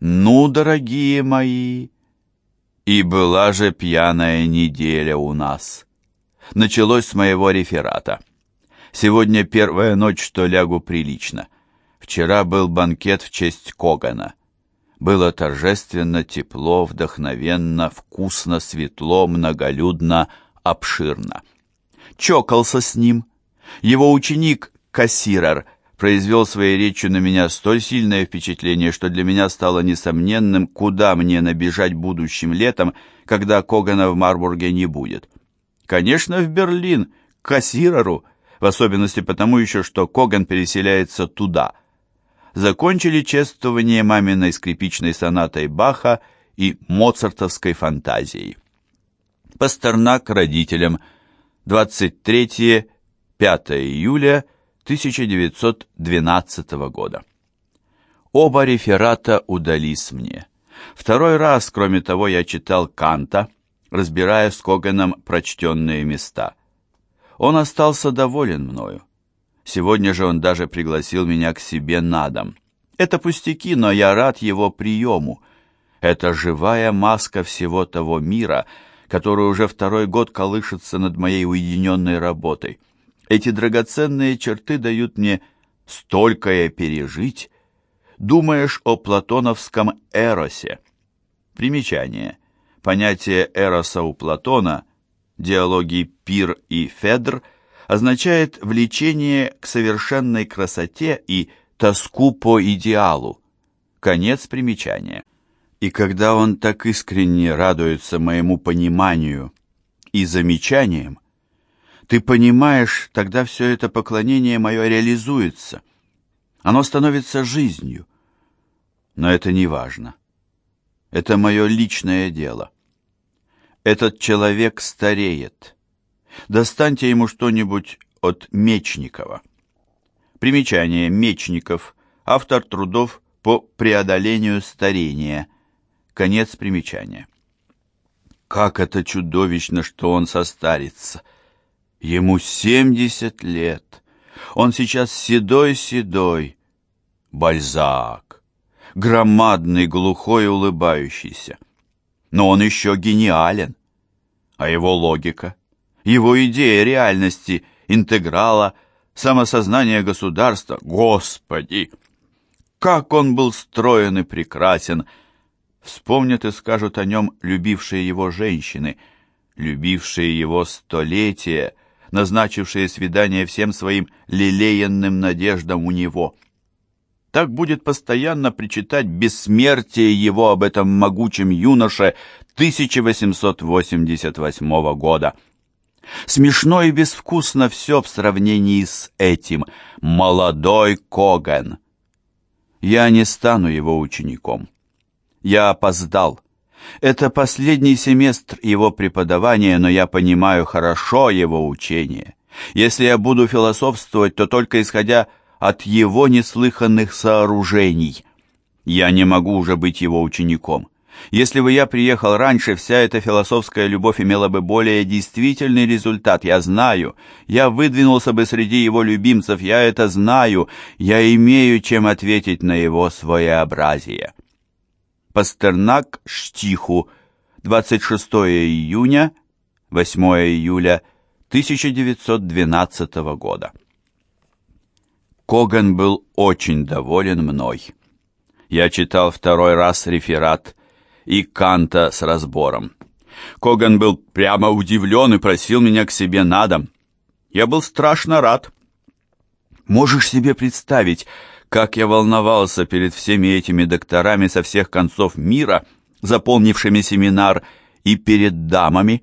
Ну, дорогие мои, и была же пьяная неделя у нас. Началось с моего реферата. Сегодня первая ночь, что лягу прилично. Вчера был банкет в честь Когана. Было торжественно, тепло, вдохновенно, вкусно, светло, многолюдно, обширно. Чокался с ним. Его ученик, кассирер, произвел своей речью на меня столь сильное впечатление, что для меня стало несомненным, куда мне набежать будущим летом, когда Когана в Марбурге не будет. Конечно, в Берлин, к кассиреру, в особенности потому еще, что Коган переселяется туда. Закончили чествование маминой скрипичной сонатой Баха и моцартовской фантазией. Пастернак родителям. 23-5 июля 1912 года. Оба реферата удались мне. Второй раз, кроме того, я читал Канта, разбирая с Коганом прочтенные места. Он остался доволен мною. Сегодня же он даже пригласил меня к себе на дом. Это пустяки, но я рад его приему. Это живая маска всего того мира, который уже второй год колышется над моей уединенной работой. Эти драгоценные черты дают мне столькое пережить. Думаешь о платоновском эросе. Примечание. Понятие эроса у Платона, диалоги Пир и Федр, означает влечение к совершенной красоте и тоску по идеалу. Конец примечания. И когда он так искренне радуется моему пониманию и замечаниям, ты понимаешь, тогда все это поклонение мое реализуется. Оно становится жизнью. Но это не важно. Это мое личное дело. Этот человек стареет. Достаньте ему что-нибудь от Мечникова. Примечание Мечников, автор трудов по преодолению старения. Конец примечания. Как это чудовищно, что он состарится. Ему семьдесят лет. Он сейчас седой-седой. Бальзак. Громадный, глухой, улыбающийся. Но он еще гениален. А его логика, его идея реальности, интеграла, самосознание государства, Господи! Как он был строен и прекрасен! Вспомнят и скажут о нем любившие его женщины, любившие его столетия, назначившие свидание всем своим лелеянным надеждам у него. Так будет постоянно причитать бессмертие его об этом могучем юноше 1888 года. Смешно и безвкусно все в сравнении с этим. Молодой Коган. Я не стану его учеником. Я опоздал. Это последний семестр его преподавания, но я понимаю хорошо его учение. Если я буду философствовать, то только исходя от его неслыханных сооружений. Я не могу уже быть его учеником. Если бы я приехал раньше, вся эта философская любовь имела бы более действительный результат. Я знаю. Я выдвинулся бы среди его любимцев. Я это знаю. Я имею чем ответить на его своеобразие. Пастернак Штиху, 26 июня, 8 июля 1912 года. Коган был очень доволен мной. Я читал второй раз реферат и Канта с разбором. Коган был прямо удивлен и просил меня к себе на дом. Я был страшно рад. Можешь себе представить, как я волновался перед всеми этими докторами со всех концов мира, заполнившими семинар, и перед дамами.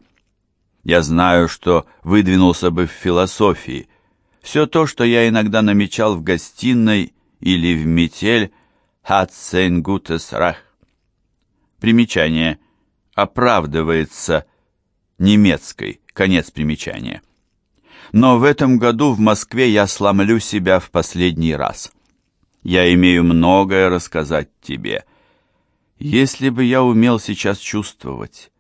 Я знаю, что выдвинулся бы в философии. Все то, что я иногда намечал в гостиной или в метель, hat. Примечание. Оправдывается немецкой. Конец примечания. Но в этом году в Москве я сломлю себя в последний раз. Я имею многое рассказать тебе. Если бы я умел сейчас чувствовать,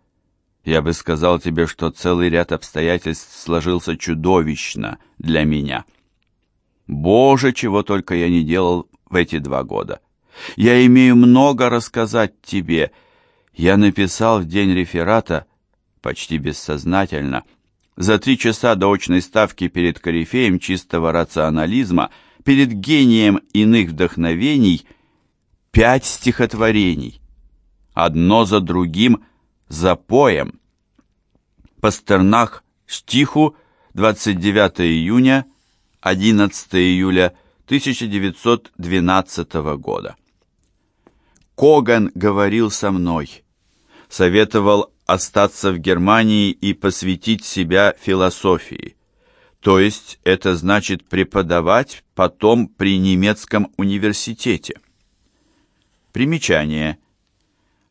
я бы сказал тебе, что целый ряд обстоятельств сложился чудовищно для меня. Боже, чего только я не делал в эти два года. Я имею много рассказать тебе. Я написал в день реферата, почти бессознательно, за три часа до очной ставки перед корифеем чистого рационализма, перед гением иных вдохновений, пять стихотворений. Одно за другим, за поем. Пастернак, стиху, 29 июня, 11 июля 1912 года. Коган говорил со мной, советовал остаться в Германии и посвятить себя философии. То есть это значит преподавать потом при немецком университете. Примечание.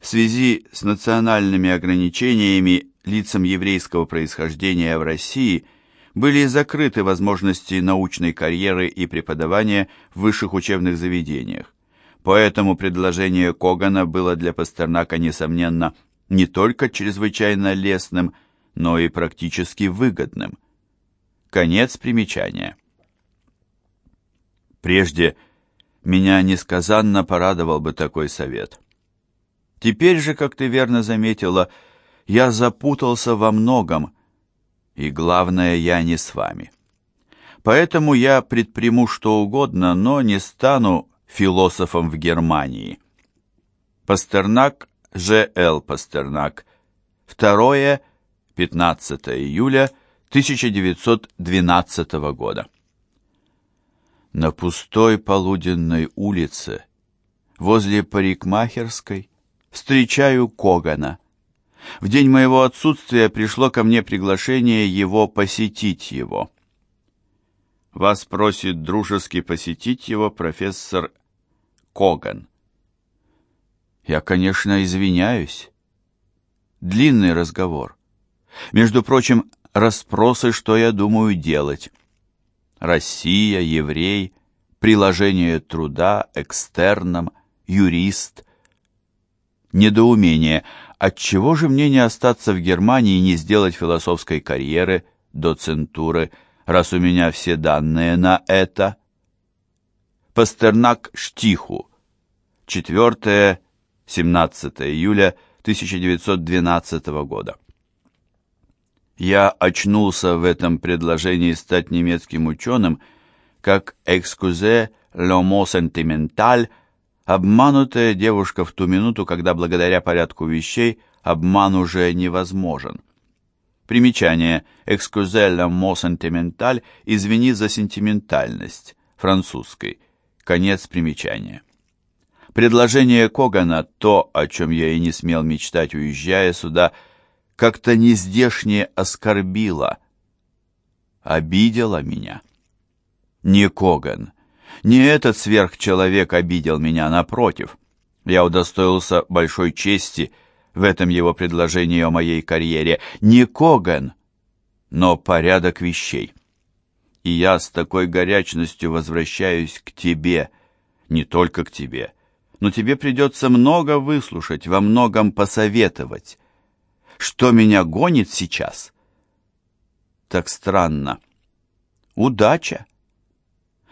В связи с национальными ограничениями лицам еврейского происхождения в России – были закрыты возможности научной карьеры и преподавания в высших учебных заведениях. Поэтому предложение Когана было для Пастернака, несомненно, не только чрезвычайно лестным, но и практически выгодным. Конец примечания. Прежде меня несказанно порадовал бы такой совет. Теперь же, как ты верно заметила, я запутался во многом, и главное, я не с вами. Поэтому я предприму что угодно, но не стану философом в Германии. Пастернак, Ж.Л. Пастернак. 2 15 июля 1912 года. На пустой полуденной улице, возле парикмахерской, встречаю Когана – в день моего отсутствия пришло ко мне приглашение его посетить его. Вас просит дружески посетить его профессор Коган. Я, конечно, извиняюсь. Длинный разговор. Между прочим, расспросы, что я думаю делать. Россия, еврей, приложение труда, экстерном, юрист. Недоумение – Отчего же мне не остаться в Германии и не сделать философской карьеры, доцентуры, раз у меня все данные на это? Пастернак Штиху. 4-17 июля 1912 года. Я очнулся в этом предложении стать немецким ученым, как «экскузе l'homo sentimental» Обманутая девушка в ту минуту, когда благодаря порядку вещей обман уже невозможен. Примечание. «Экскузелля мо сентименталь» «Извини за сентиментальность» французской. Конец примечания. Предложение Когана, то, о чем я и не смел мечтать, уезжая сюда, как-то нездешне оскорбило, обидело меня. Не Коган, не этот сверхчеловек обидел меня, напротив. Я удостоился большой чести в этом его предложении о моей карьере. Не Коган, но порядок вещей. И я с такой горячностью возвращаюсь к тебе, не только к тебе, но тебе придется много выслушать, во многом посоветовать. Что меня гонит сейчас? Так странно. Удача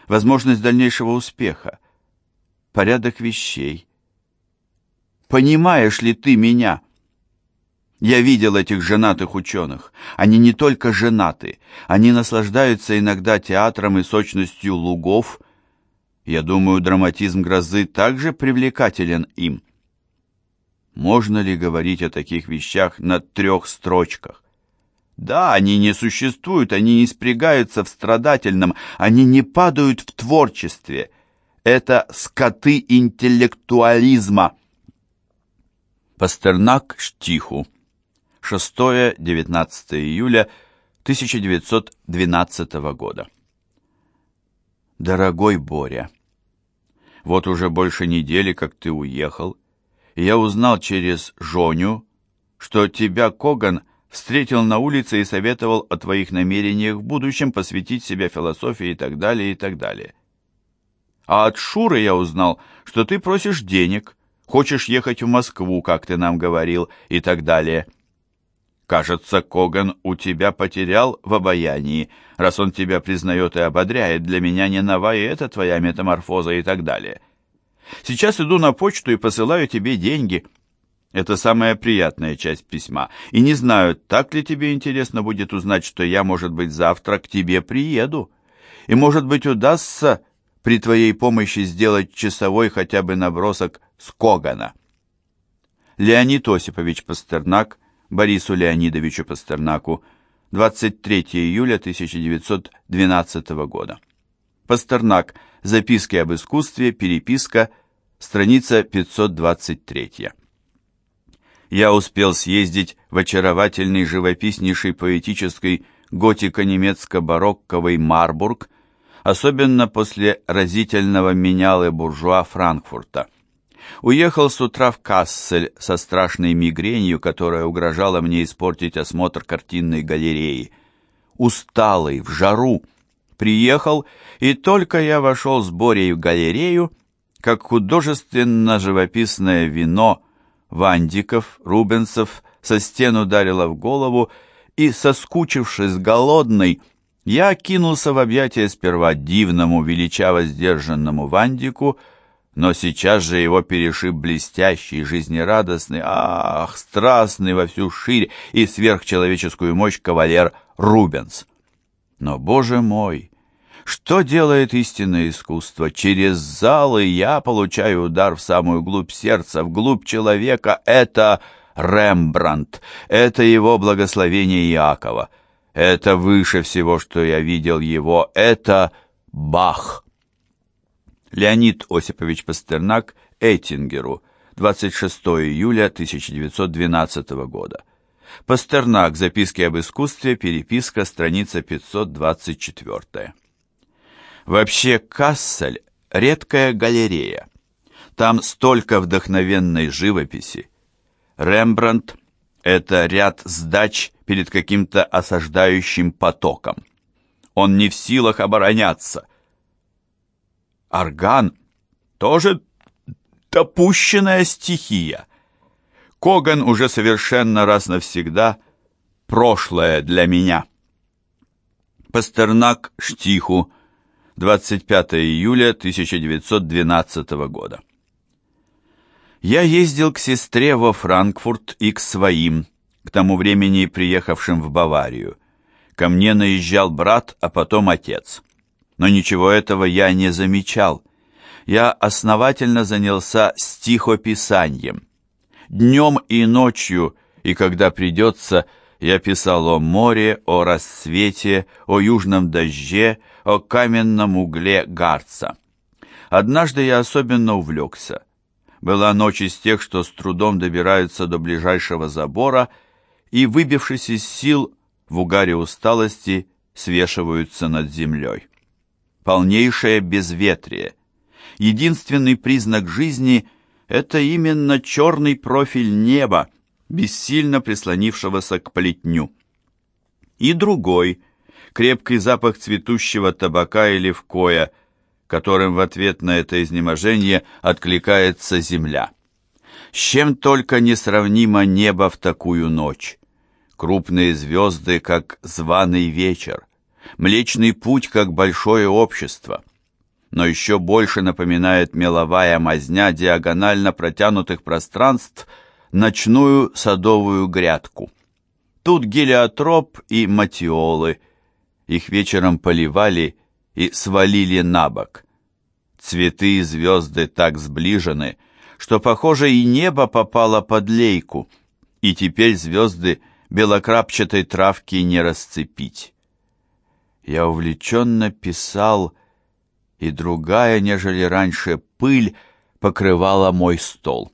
возможность дальнейшего успеха, порядок вещей. Понимаешь ли ты меня? Я видел этих женатых ученых. Они не только женаты, они наслаждаются иногда театром и сочностью лугов. Я думаю, драматизм грозы также привлекателен им. Можно ли говорить о таких вещах на трех строчках? Да, они не существуют, они не спрягаются в страдательном, они не падают в творчестве. Это скоты интеллектуализма. Пастернак Штиху. 6-19 июля 1912 года. Дорогой Боря, вот уже больше недели, как ты уехал, я узнал через Жоню, что тебя Коган – встретил на улице и советовал о твоих намерениях в будущем посвятить себя философии и так далее, и так далее. А от Шуры я узнал, что ты просишь денег, хочешь ехать в Москву, как ты нам говорил, и так далее. Кажется, Коган у тебя потерял в обаянии, раз он тебя признает и ободряет. Для меня не нова и эта твоя метаморфоза и так далее. Сейчас иду на почту и посылаю тебе деньги. Это самая приятная часть письма. И не знаю, так ли тебе интересно будет узнать, что я, может быть, завтра к тебе приеду. И, может быть, удастся при твоей помощи сделать часовой хотя бы набросок с Когана. Леонид Осипович Пастернак, Борису Леонидовичу Пастернаку, 23 июля 1912 года. Пастернак. Записки об искусстве. Переписка. Страница 523. Я успел съездить в очаровательный живописнейший поэтический готико-немецко-барокковый Марбург, особенно после разительного менялы буржуа Франкфурта. Уехал с утра в Кассель со страшной мигренью, которая угрожала мне испортить осмотр картинной галереи. Усталый, в жару, приехал, и только я вошел с Борей в галерею, как художественно-живописное вино Вандиков, Рубенсов со стен ударило в голову, и, соскучившись голодный, я кинулся в объятия сперва дивному, величаво сдержанному Вандику, но сейчас же его перешиб блестящий, жизнерадостный, ах, страстный во всю ширь и сверхчеловеческую мощь кавалер Рубенс. Но, боже мой, что делает истинное искусство? Через залы я получаю удар в самую глубь сердца, в глубь человека. Это Рембрандт, это его благословение Иакова. Это выше всего, что я видел его, это Бах. Леонид Осипович Пастернак Эйтингеру, 26 июля 1912 года. Пастернак. Записки об искусстве. Переписка. Страница 524. Вообще Кассель — редкая галерея. Там столько вдохновенной живописи. Рембрандт — это ряд сдач перед каким-то осаждающим потоком. Он не в силах обороняться. Орган — тоже допущенная стихия. Коган уже совершенно раз навсегда прошлое для меня. Пастернак Штиху 25 июля 1912 года. Я ездил к сестре во Франкфурт и к своим, к тому времени приехавшим в Баварию. Ко мне наезжал брат, а потом отец. Но ничего этого я не замечал. Я основательно занялся стихописанием. Днем и ночью, и когда придется, я писал о море, о рассвете, о южном дожде, о каменном угле Гарца. Однажды я особенно увлекся. Была ночь из тех, что с трудом добираются до ближайшего забора и, выбившись из сил, в угаре усталости свешиваются над землей. Полнейшее безветрие. Единственный признак жизни — это именно черный профиль неба, бессильно прислонившегося к плетню. И другой, крепкий запах цветущего табака или вкоя, которым в ответ на это изнеможение откликается земля. С чем только несравнимо небо в такую ночь. Крупные звезды, как званый вечер, Млечный путь, как большое общество. Но еще больше напоминает меловая мазня диагонально протянутых пространств – ночную садовую грядку. Тут гелиотроп и матиолы. Их вечером поливали и свалили на бок. Цветы и звезды так сближены, что, похоже, и небо попало под лейку, и теперь звезды белокрапчатой травки не расцепить. Я увлеченно писал, и другая, нежели раньше, пыль покрывала мой стол.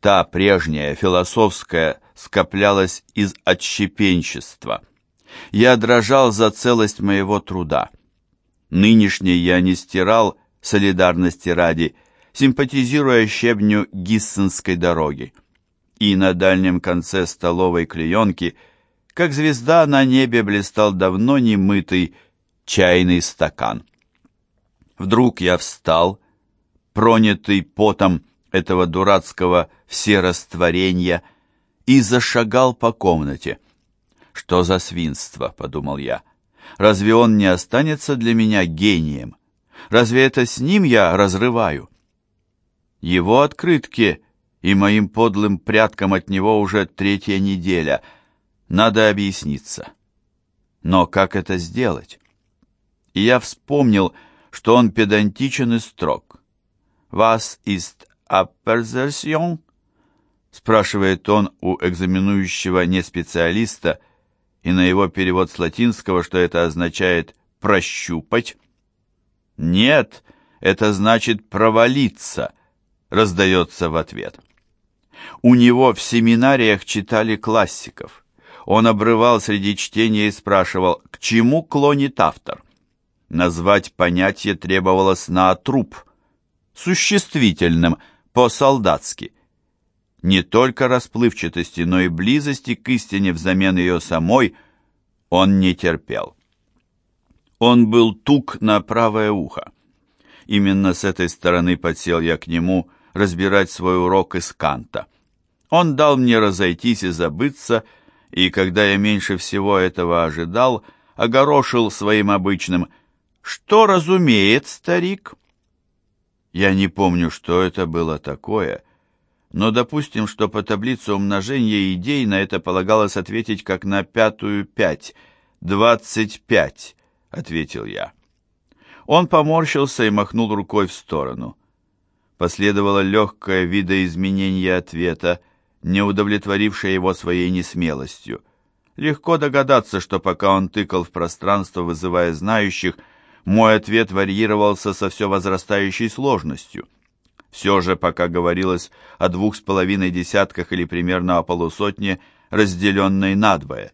Та прежняя, философская, скоплялась из отщепенчества. Я дрожал за целость моего труда. Нынешний я не стирал солидарности ради, симпатизируя щебню Гиссенской дороги. И на дальнем конце столовой клеенки, как звезда на небе, блистал давно немытый чайный стакан. Вдруг я встал, пронятый потом, этого дурацкого всерастворения и зашагал по комнате. «Что за свинство?» — подумал я. «Разве он не останется для меня гением? Разве это с ним я разрываю?» Его открытки и моим подлым пряткам от него уже третья неделя. Надо объясниться. Но как это сделать? И я вспомнил, что он педантичен и строг. «Was ist Appersertion?» спрашивает он у экзаменующего неспециалиста, и на его перевод с латинского, что это означает «прощупать». «Нет, это значит провалиться», раздается в ответ. У него в семинариях читали классиков. Он обрывал среди чтения и спрашивал, к чему клонит автор. Назвать понятие требовалось на труп, существительным, по-солдатски. Не только расплывчатости, но и близости к истине взамен ее самой он не терпел. Он был тук на правое ухо. Именно с этой стороны подсел я к нему разбирать свой урок из Канта. Он дал мне разойтись и забыться, и когда я меньше всего этого ожидал, огорошил своим обычным «Что разумеет старик?» Я не помню, что это было такое, но допустим, что по таблице умножения идей на это полагалось ответить как на пятую пять. «Двадцать пять», — ответил я. Он поморщился и махнул рукой в сторону. Последовало легкое видоизменение ответа, не удовлетворившее его своей несмелостью. Легко догадаться, что пока он тыкал в пространство, вызывая знающих, мой ответ варьировался со все возрастающей сложностью. Все же, пока говорилось о двух с половиной десятках или примерно о полусотне, разделенной надвое.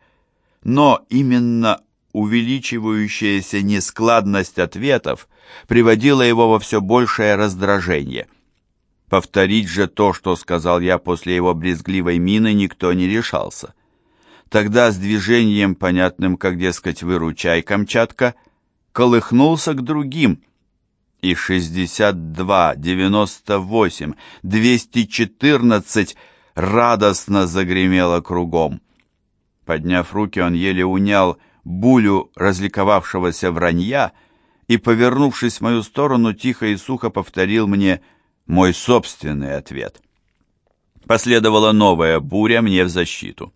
Но именно увеличивающаяся нескладность ответов приводила его во все большее раздражение. Повторить же то, что сказал я после его брезгливой мины, никто не решался. Тогда с движением, понятным, как, дескать, «выручай, Камчатка», колыхнулся к другим, и 62, 98, 214 радостно загремело кругом. Подняв руки, он еле унял булю разликовавшегося вранья и, повернувшись в мою сторону, тихо и сухо повторил мне мой собственный ответ. Последовала новая буря мне в защиту.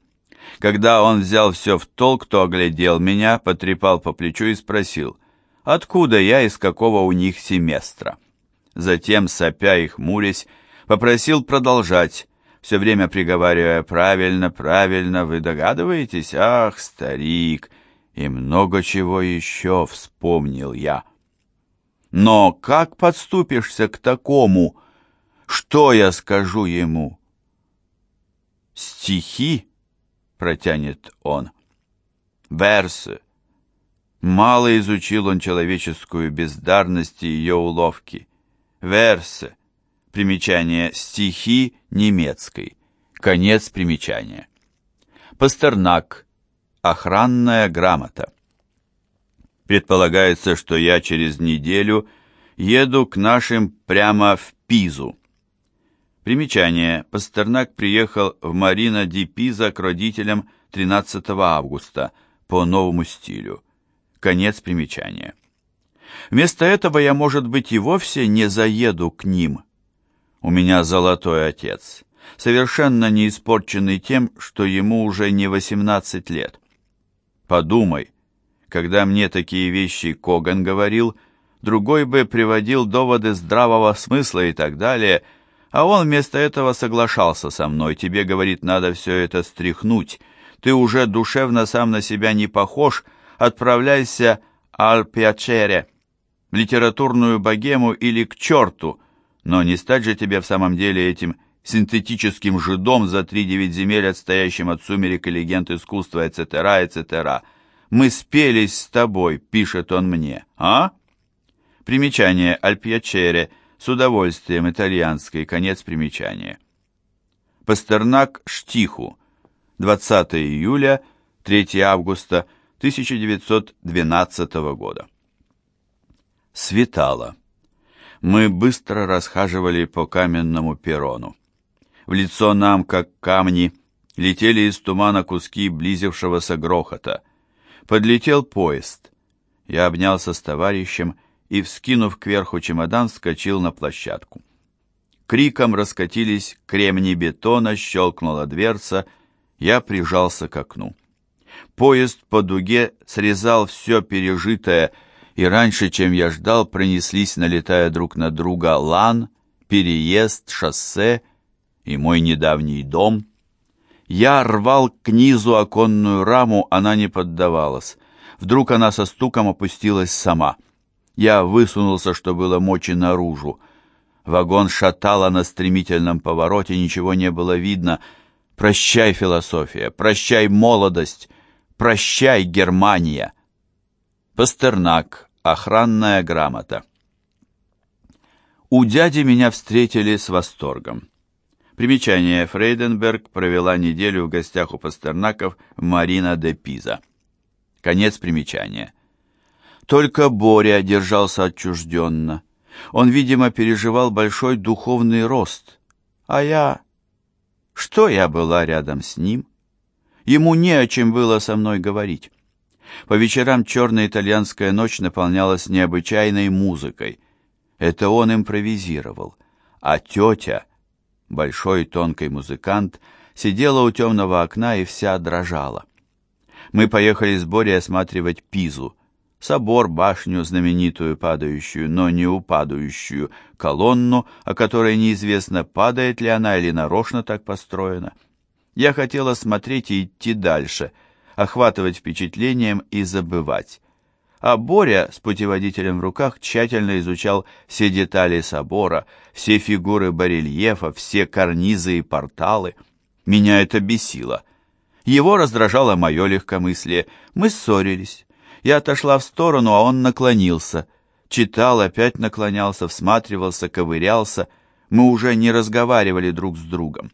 Когда он взял все в толк, то оглядел меня, потрепал по плечу и спросил, откуда я и с какого у них семестра. Затем, сопя и хмурясь, попросил продолжать, все время приговаривая «правильно, правильно, вы догадываетесь? Ах, старик!» и много чего еще вспомнил я. Но как подступишься к такому? Что я скажу ему? Стихи, протянет он. Версы. Мало изучил он человеческую бездарность и ее уловки. Версы. Примечание стихи немецкой. Конец примечания. Пастернак. Охранная грамота. Предполагается, что я через неделю еду к нашим прямо в Пизу. Примечание. Пастернак приехал в Марина ди Пиза к родителям 13 августа по новому стилю. Конец примечания. Вместо этого я, может быть, и вовсе не заеду к ним. У меня золотой отец, совершенно не испорченный тем, что ему уже не 18 лет. Подумай, когда мне такие вещи Коган говорил, другой бы приводил доводы здравого смысла и так далее, а он вместо этого соглашался со мной. Тебе, говорит, надо все это стряхнуть. Ты уже душевно сам на себя не похож, отправляйся аль пиачере, литературную богему или к черту, но не стать же тебе в самом деле этим синтетическим жидом за три-девять земель, отстоящим от сумерек и легенд искусства, etc., etc. «Мы спелись с тобой», — пишет он мне, а? Примечание «Альпьячере» с удовольствием итальянской, конец примечания. Пастернак Штиху, 20 июля, 3 августа 1912 года. Светало. Мы быстро расхаживали по каменному перрону. В лицо нам, как камни, летели из тумана куски близившегося грохота. Подлетел поезд. Я обнялся с товарищем и, вскинув кверху чемодан, вскочил на площадку. криком раскатились кремни бетона, щелкнула дверца, я прижался к окну. Поезд по дуге срезал все пережитое, и раньше, чем я ждал, пронеслись, налетая друг на друга, лан, переезд, шоссе и мой недавний дом. Я рвал к низу оконную раму, она не поддавалась. Вдруг она со стуком опустилась сама. Я высунулся, что было мочи наружу. Вагон шатало на стремительном повороте, ничего не было видно. Прощай, философия, прощай, молодость, прощай, Германия. Пастернак. Охранная грамота. У дяди меня встретили с восторгом. Примечание. Фрейденберг провела неделю в гостях у Пастернаков Марина де Пиза. Конец примечания. Только Боря держался отчужденно. Он, видимо, переживал большой духовный рост. А я... Что я была рядом с ним? Ему не о чем было со мной говорить. По вечерам черная итальянская ночь наполнялась необычайной музыкой. Это он импровизировал. А тетя, большой тонкий музыкант, сидела у темного окна и вся дрожала. Мы поехали с Борей осматривать Пизу. Собор, башню, знаменитую падающую, но не упадающую колонну, о которой неизвестно, падает ли она или нарочно так построена. Я хотела смотреть и идти дальше, охватывать впечатлением и забывать. А Боря с путеводителем в руках тщательно изучал все детали собора, все фигуры барельефа, все карнизы и порталы. Меня это бесило. Его раздражало мое легкомыслие. Мы ссорились. Я отошла в сторону, а он наклонился. Читал, опять наклонялся, всматривался, ковырялся. Мы уже не разговаривали друг с другом.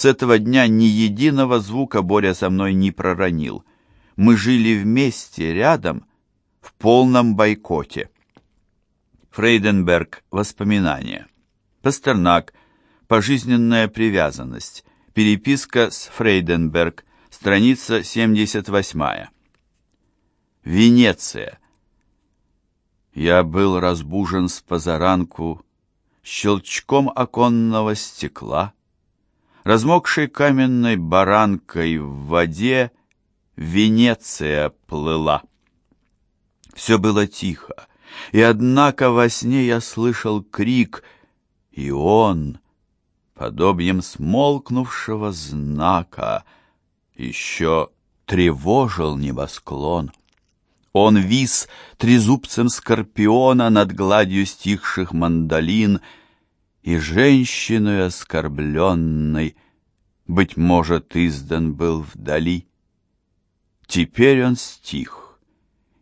С этого дня ни единого звука Боря со мной не проронил. Мы жили вместе, рядом, в полном бойкоте. Фрейденберг. Воспоминания. Пастернак. Пожизненная привязанность. Переписка с Фрейденберг. Страница 78. Венеция. Я был разбужен с позаранку щелчком оконного стекла, размокшей каменной баранкой в воде Венеция плыла. Все было тихо, и однако во сне я слышал крик, и он, подобием смолкнувшего знака, — еще тревожил небосклон. Он вис трезубцем скорпиона над гладью стихших мандолин, и женщиной оскорбленной, быть может, издан был вдали. Теперь он стих,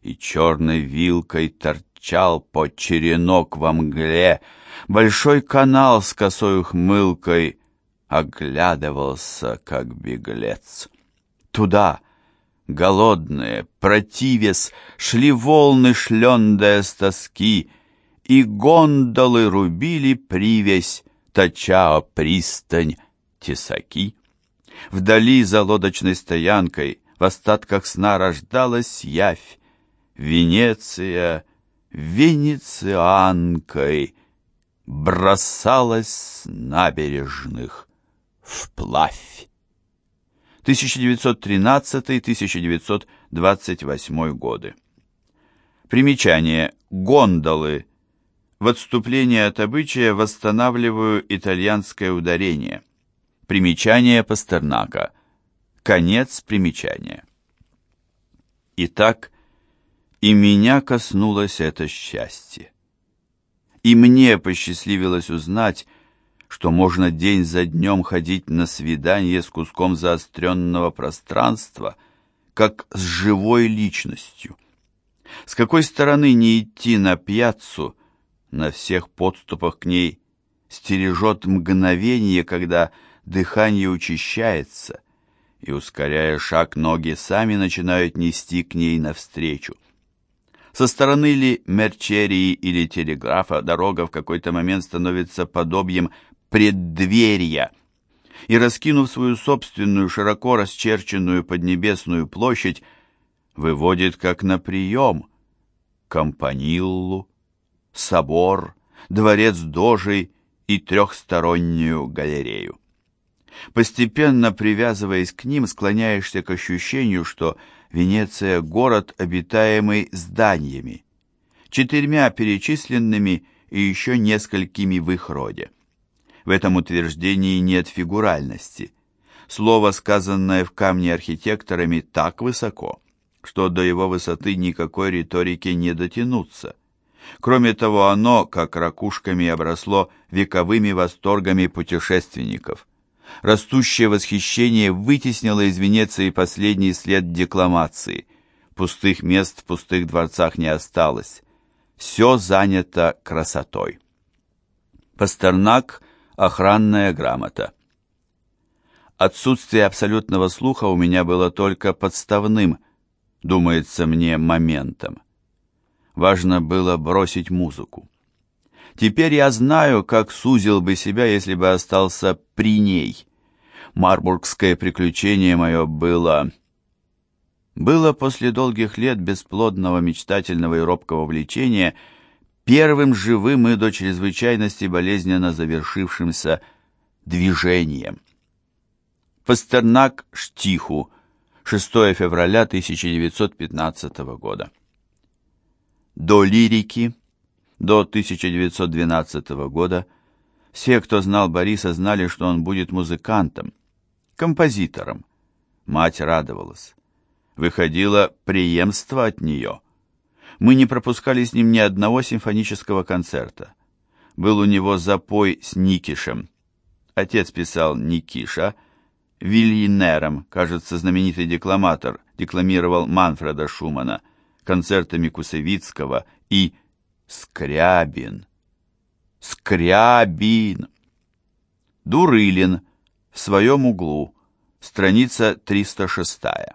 и черной вилкой торчал под черенок во мгле, большой канал с косой ухмылкой оглядывался, как беглец. Туда, голодные, противес, шли волны, шлендая с тоски, и гондолы рубили привязь, точа пристань тесаки. Вдали за лодочной стоянкой в остатках сна рождалась явь. Венеция венецианкой бросалась с набережных вплавь. 1913-1928 годы. Примечание. Гондолы. В отступлении от обычая восстанавливаю итальянское ударение. Примечание Пастернака. Конец примечания. Итак, и меня коснулось это счастье. И мне посчастливилось узнать, что можно день за днем ходить на свидание с куском заостренного пространства, как с живой личностью. С какой стороны не идти на пьяцу, на всех подступах к ней стережет мгновение, когда дыхание учащается, и, ускоряя шаг, ноги сами начинают нести к ней навстречу. Со стороны ли мерчерии или телеграфа дорога в какой-то момент становится подобием преддверия и, раскинув свою собственную широко расчерченную поднебесную площадь, выводит как на прием Компаниллу, собор, дворец дожей и трехстороннюю галерею. Постепенно привязываясь к ним, склоняешься к ощущению, что Венеция – город, обитаемый зданиями, четырьмя перечисленными и еще несколькими в их роде. В этом утверждении нет фигуральности. Слово, сказанное в камне архитекторами, так высоко, что до его высоты никакой риторики не дотянуться. Кроме того, оно, как ракушками, обросло вековыми восторгами путешественников. Растущее восхищение вытеснило из Венеции последний след декламации. Пустых мест в пустых дворцах не осталось. Все занято красотой. Пастернак Охранная грамота. Отсутствие абсолютного слуха у меня было только подставным, думается мне, моментом. Важно было бросить музыку. Теперь я знаю, как сузил бы себя, если бы остался при ней. Марбургское приключение мое было... Было после долгих лет бесплодного, мечтательного и робкого влечения — первым живым и до чрезвычайности болезненно завершившимся движением. Пастернак Штиху, 6 февраля 1915 года. До лирики, до 1912 года, все, кто знал Бориса, знали, что он будет музыкантом, композитором. Мать радовалась. Выходило преемство от нее – мы не пропускали с ним ни одного симфонического концерта. Был у него запой с Никишем. Отец писал Никиша, Вильинером, кажется, знаменитый декламатор, декламировал Манфреда Шумана, концертами Кусевицкого и Скрябин. Скрябин! Дурылин в своем углу, страница 306.